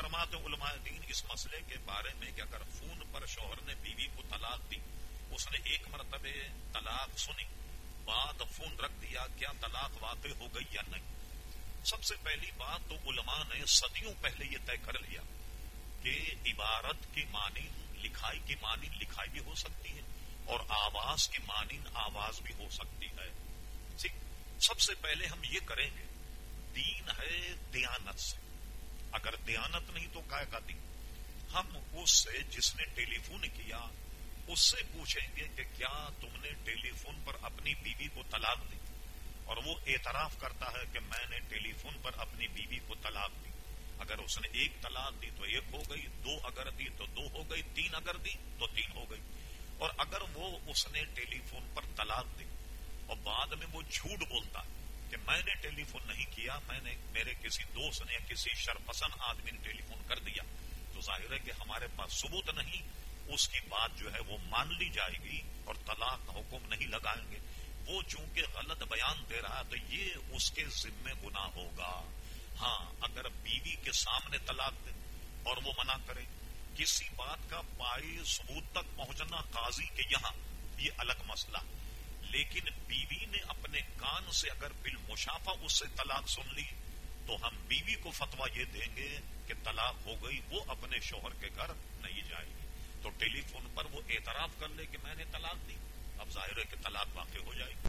فرماتے علماء دین اس مسئلے کے بارے میں کہ اگر فون پر شوہر نے بیوی کو طلاق دی، اس نے ایک مرتبہ طلاق سنی، بعد فون رکھ دیا، کیا طلاق واقع ہو گئی یا نہیں؟ سب سے پہلی بات تو علماء نے صدیوں پہلے یہ طے کر لیا کہ عبارت کی معنی لکھائی کی معنی لکھائی بھی ہو سکتی ہے اور آواز کی معنی آواز بھی ہو سکتی ہے۔ سب سے پہلے ہم یہ کریں گے، دین ہے دیانت سے۔ اگر دیانت نہیں تو کا دین۔ ہم اس سے جس نے ٹیلی فون کیا، اس سے پوچھیں گے کہ کیا تم نے ٹیلی فون پر اپنی بیوی کو طلاق دی؟ اور وہ اعتراف کرتا ہے کہ میں نے ٹیلی فون پر اپنی بیوی کو طلاق دی۔ اگر اس نے ایک طلاق دی تو ایک ہو گئی، دو اگر دی تو دو ہو گئی، تین اگر دی تو تین ہو گئی۔ اور اگر وہ اس نے ٹیلی فون پر طلاق دی اور بعد میں وہ جھوٹ بولتا ہے کہ میں نے ٹیلی فون نہیں کیا، میں نے میرے کسی دوست نے کسی شرپسند آدمی نے ٹیلی فون کر دیا۔ تو ظاہر ہے کہ ہمارے پاس ثبوت نہیں، اس کی بات جو ہے وہ مان لی جائے گی اور طلاق کا حکم نہیں لگائیں گے۔ وہ چونکہ غلط بیان دے رہا تو یہ اس کے ذمے گنا ہوگا۔ ہاں اگر بیوی کے سامنے طلاق دے اور وہ منع کرے، کسی بات کا پائی ثبوت تک پہنچنا قاضی کے یہاں، یہ الگ مسئلہ۔ لیکن بیوی نے اپنے کان سے اگر بالمشافہ اس سے طلاق سن لی، تو ہم بیوی کو فتوا یہ دیں گے کہ طلاق ہو گئی، وہ اپنے شوہر کے گھر نہیں جائے گی۔ تو ٹیلی فون پر وہ اعتراف کر لے کہ میں نے طلاق دی۔ اب ظاہر ہے کہ طلاق واقع ہو جائے گی۔